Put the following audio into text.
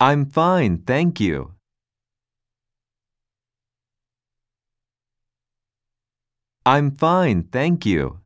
I'm fine, thank you. I'm fine, thank you.